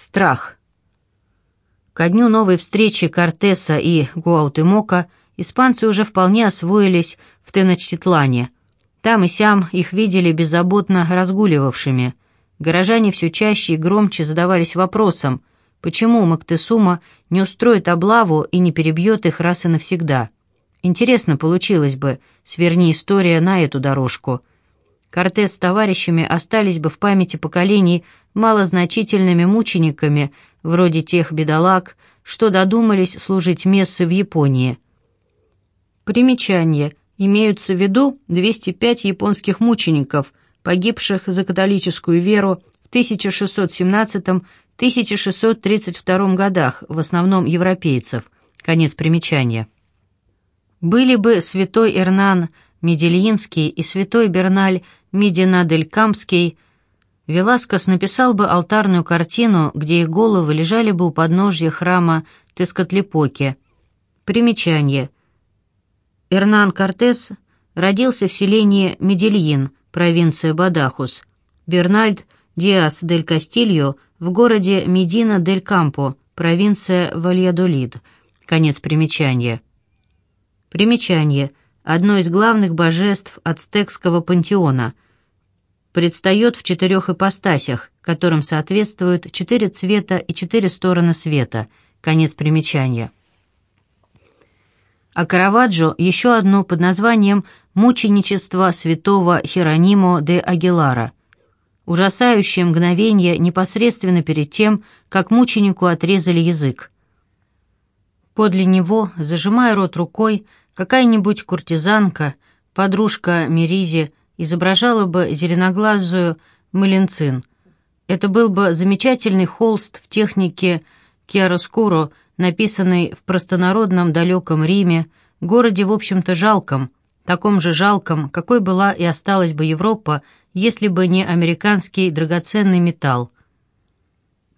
Страх. Ко дню новой встречи Кортеса и Гуаутемока испанцы уже вполне освоились в Теночтитлане. Там и сям их видели беззаботно разгуливавшими. Горожане все чаще и громче задавались вопросом, почему Мактесума не устроит облаву и не перебьет их раз и навсегда. Интересно получилось бы, сверни история на эту дорожку – Кортес с товарищами остались бы в памяти поколений малозначительными мучениками, вроде тех бедолаг, что додумались служить мессы в Японии. Примечание. Имеются в виду 205 японских мучеников, погибших за католическую веру в 1617-1632 годах, в основном европейцев. Конец примечания. Были бы святой Эрнан Медельинский и святой Берналь Медина-дель-Камский, Веласкос написал бы алтарную картину, где их головы лежали бы у подножья храма Тескотлепоке. Примечание. Эрнан Кортес родился в селении Медельин, провинция Бадахус. Бернальд Диас дель Кастильо в городе Медина-дель-Кампо, провинция Вальядолид. Конец примечания. Примечание одно из главных божеств ацтекского пантеона, предстает в четырех ипостасях, которым соответствуют четыре цвета и четыре стороны света. Конец примечания. А Караваджо еще одно под названием «Мученичество святого Херонимо де Агилара», ужасающее мгновение непосредственно перед тем, как мученику отрезали язык. Подле него, зажимая рот рукой, Какая-нибудь куртизанка, подружка Меризи, изображала бы зеленоглазую Малинцин. Это был бы замечательный холст в технике киароскуро, написанный в простонародном далеком Риме, городе, в общем-то, жалком, таком же жалком, какой была и осталась бы Европа, если бы не американский драгоценный металл.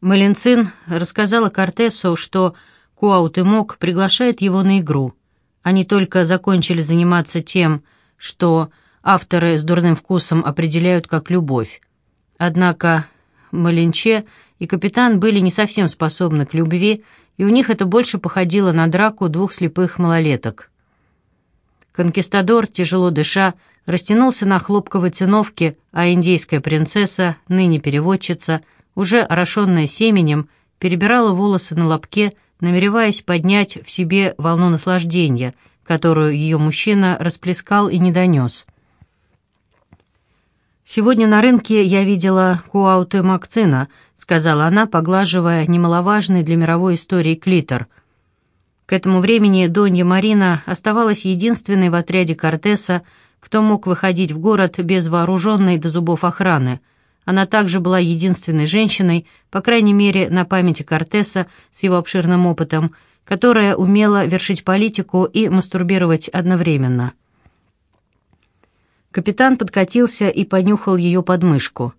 Малинцин рассказала Кортесу, что Куаутемок приглашает его на игру – они только закончили заниматься тем, что авторы с дурным вкусом определяют как любовь. Однако Малинче и капитан были не совсем способны к любви, и у них это больше походило на драку двух слепых малолеток. Конкистадор, тяжело дыша, растянулся на хлопковой циновке, а индейская принцесса, ныне переводчица, уже орошенная семенем, перебирала волосы на лобке, намереваясь поднять в себе волну наслаждения, которую ее мужчина расплескал и не донес. «Сегодня на рынке я видела Куауте Макцина», сказала она, поглаживая немаловажный для мировой истории клитор. К этому времени Донья Марина оставалась единственной в отряде Кортеса, кто мог выходить в город без вооруженной до зубов охраны – она также была единственной женщиной, по крайней мере, на памяти Кортеса с его обширным опытом, которая умела вершить политику и мастурбировать одновременно. Капитан подкатился и понюхал ее подмышку.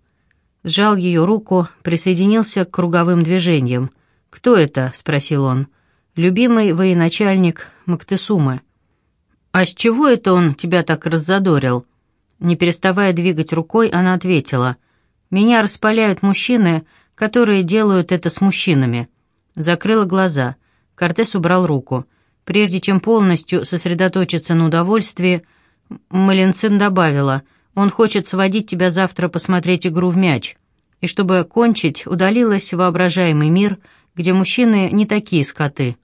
Сжал ее руку, присоединился к круговым движениям. «Кто это?» — спросил он. «Любимый военачальник Мактесумы». «А с чего это он тебя так раззадорил?» Не переставая двигать рукой, она ответила — меня распаляют мужчины, которые делают это с мужчинами. Закрыла глаза. Кортес убрал руку. Прежде чем полностью сосредоточиться на удовольствии, Малинцин добавила, «Он хочет сводить тебя завтра посмотреть игру в мяч». И чтобы кончить, удалилась в воображаемый мир, где мужчины не такие скоты.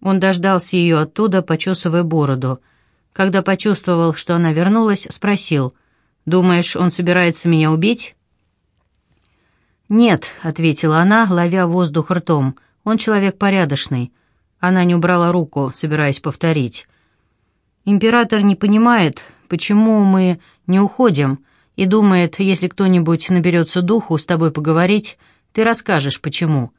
Он дождался ее оттуда, почесывая бороду. Когда почувствовал, что она вернулась, спросил, «Думаешь, он собирается меня убить?» «Нет», — ответила она, ловя воздух ртом, — «он человек порядочный». Она не убрала руку, собираясь повторить. «Император не понимает, почему мы не уходим, и думает, если кто-нибудь наберется духу с тобой поговорить, ты расскажешь, почему».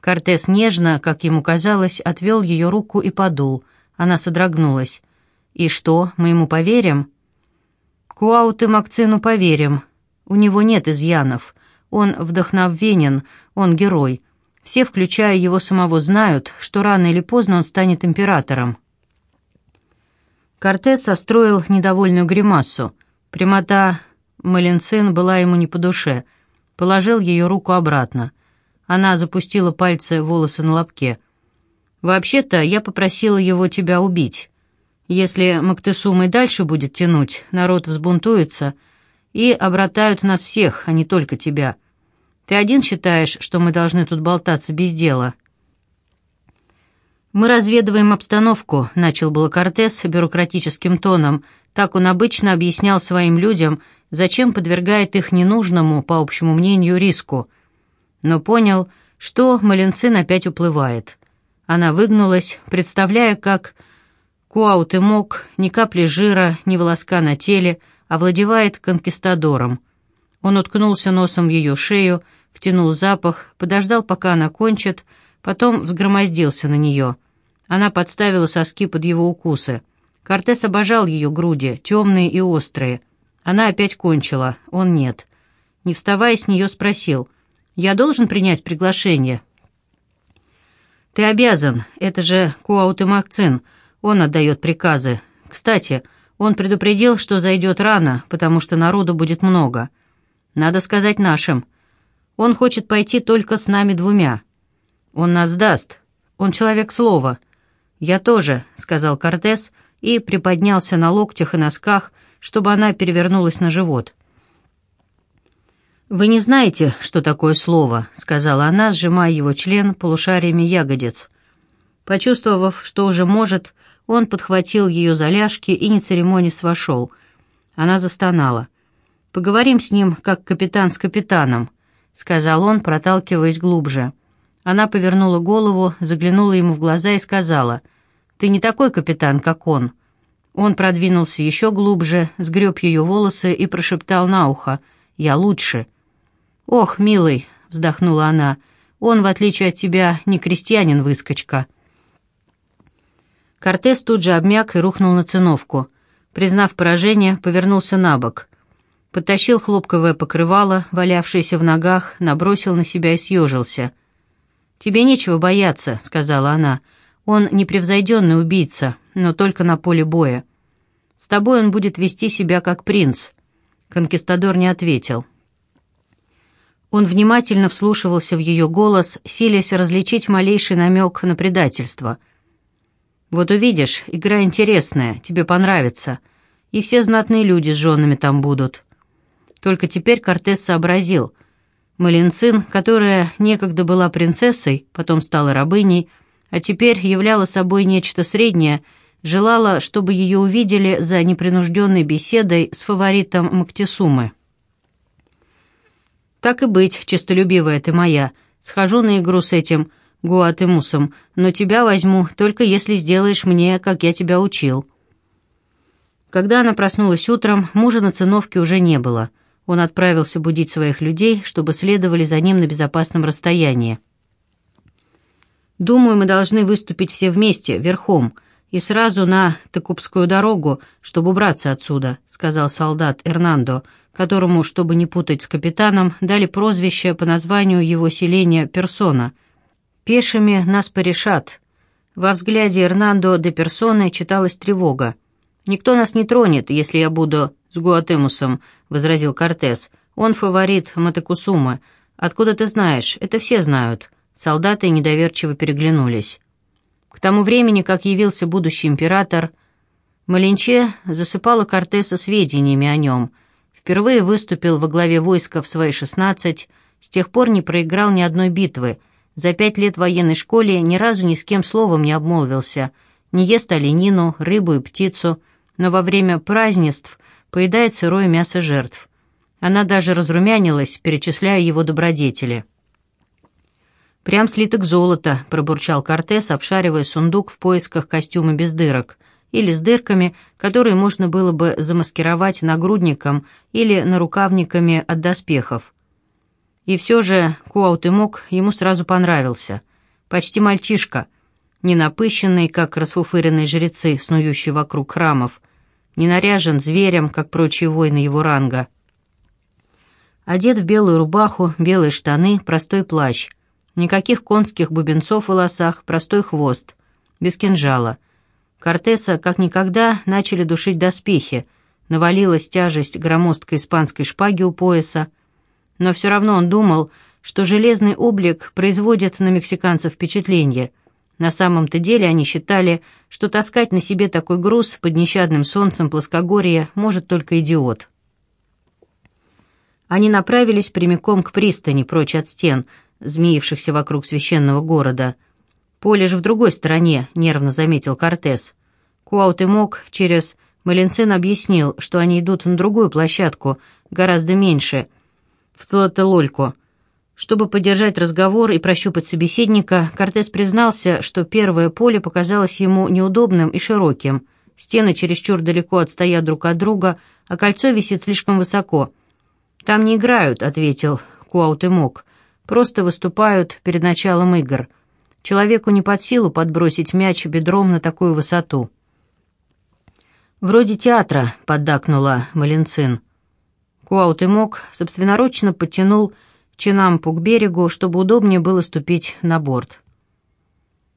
Кортес нежно, как ему казалось, отвел ее руку и подул. Она содрогнулась. «И что, мы ему поверим?» «Куауту Макцину поверим. У него нет изъянов. Он вдохновенен, он герой. Все, включая его самого, знают, что рано или поздно он станет императором. Кортес состроил недовольную гримасу. Прямота Малинцин была ему не по душе. Положил ее руку обратно. Она запустила пальцы волосы на лобке. «Вообще-то я попросила его тебя убить. Если Мактесум и дальше будет тянуть, народ взбунтуется и обратают нас всех, а не только тебя. Ты один считаешь, что мы должны тут болтаться без дела?» «Мы разведываем обстановку», — начал было Кортес бюрократическим тоном. Так он обычно объяснял своим людям, зачем подвергает их ненужному, по общему мнению, риску. Но понял, что Малинцин опять уплывает. Она выгнулась, представляя, как Куаутемок, ни капли жира, ни волоска на теле, овладевает конкистадором. Он уткнулся носом в ее шею, втянул запах, подождал, пока она кончит, потом взгромоздился на нее. Она подставила соски под его укусы. Кортес обожал ее груди, темные и острые. Она опять кончила, он нет. Не вставая с нее, спросил, «Я должен принять приглашение?» «Ты обязан, это же Куаутемакцин, он отдает приказы. Кстати, он предупредил, что зайдет рано, потому что народу будет много. Надо сказать нашим. Он хочет пойти только с нами двумя. Он нас даст. Он человек слова. Я тоже, сказал Кортес и приподнялся на локтях и носках, чтобы она перевернулась на живот. «Вы не знаете, что такое слово», — сказала она, сжимая его член полушариями ягодиц. Почувствовав, что уже может, он подхватил ее за ляжки и, не церемонясь, вошел. Она застонала. «Поговорим с ним, как капитан с капитаном», — сказал он, проталкиваясь глубже. Она повернула голову, заглянула ему в глаза и сказала, «Ты не такой капитан, как он». Он продвинулся еще глубже, сгреб ее волосы и прошептал на ухо, «Я лучше». «Ох, милый», — вздохнула она, — «он, в отличие от тебя, не крестьянин-выскочка». Кортес тут же обмяк и рухнул на циновку. Признав поражение, повернулся на бок подтащил хлопковое покрывало, валявшееся в ногах, набросил на себя и съежился. «Тебе нечего бояться», — сказала она. «Он непревзойденный убийца, но только на поле боя. С тобой он будет вести себя как принц». Конкистадор не ответил. Он внимательно вслушивался в ее голос, силясь различить малейший намек на предательство. «Вот увидишь, игра интересная, тебе понравится, и все знатные люди с женами там будут». Только теперь Кортес сообразил. Малинцин, которая некогда была принцессой, потом стала рабыней, а теперь являла собой нечто среднее, желала, чтобы ее увидели за непринужденной беседой с фаворитом Мактисумы. «Так и быть, честолюбивая ты моя, схожу на игру с этим Гуатемусом, но тебя возьму, только если сделаешь мне, как я тебя учил». Когда она проснулась утром, мужа на циновке уже не было – он отправился будить своих людей, чтобы следовали за ним на безопасном расстоянии. «Думаю, мы должны выступить все вместе, верхом, и сразу на Текупскую дорогу, чтобы убраться отсюда», — сказал солдат Эрнандо, которому, чтобы не путать с капитаном, дали прозвище по названию его селения Персона. «Пешими нас порешат». Во взгляде Эрнандо де Персоны читалась тревога. «Никто нас не тронет, если я буду с Гуатемусом», — возразил Кортес. «Он фаворит Матекусумы. Откуда ты знаешь? Это все знают». Солдаты недоверчиво переглянулись. К тому времени, как явился будущий император, Малинче засыпала Кортеса сведениями о нем. Впервые выступил во главе войска в свои шестнадцать, с тех пор не проиграл ни одной битвы. За пять лет в военной школе ни разу ни с кем словом не обмолвился. Не ест оленину, рыбу и птицу, но во время празднеств поедает сырое мясо жертв. Она даже разрумянилась, перечисляя его добродетели. «Прям слиток золота», — пробурчал Кортес, обшаривая сундук в поисках костюма без дырок или с дырками, которые можно было бы замаскировать нагрудником или нарукавниками от доспехов. И все же Куаутемок ему сразу понравился. Почти мальчишка, не напыщенный, как расфуфыренные жрецы, снующие вокруг храмов, не наряжен зверем, как прочие воины его ранга. Одет в белую рубаху, белые штаны, простой плащ. Никаких конских бубенцов в волосах, простой хвост. Без кинжала. Кортеса, как никогда, начали душить доспехи. Навалилась тяжесть громоздкой испанской шпаги у пояса. Но все равно он думал, что железный облик производит на мексиканцев впечатление. На самом-то деле они считали, что таскать на себе такой груз под нещадным солнцем плоскогорья может только идиот. Они направились прямиком к пристани, прочь от стен, змеившихся вокруг священного города. «Поле же в другой стороне», — нервно заметил Кортес. Куаутемок через Малинцин объяснил, что они идут на другую площадку, гораздо меньше, в Тлателольку. Чтобы поддержать разговор и прощупать собеседника, Кортес признался, что первое поле показалось ему неудобным и широким. Стены чересчур далеко отстоят друг от друга, а кольцо висит слишком высоко. «Там не играют», — ответил Куаутемок. «Просто выступают перед началом игр. Человеку не под силу подбросить мяч бедром на такую высоту». «Вроде театра», — поддакнула Малинцин. Куаутемок собственноручно подтянул Чинампу к берегу, чтобы удобнее было ступить на борт.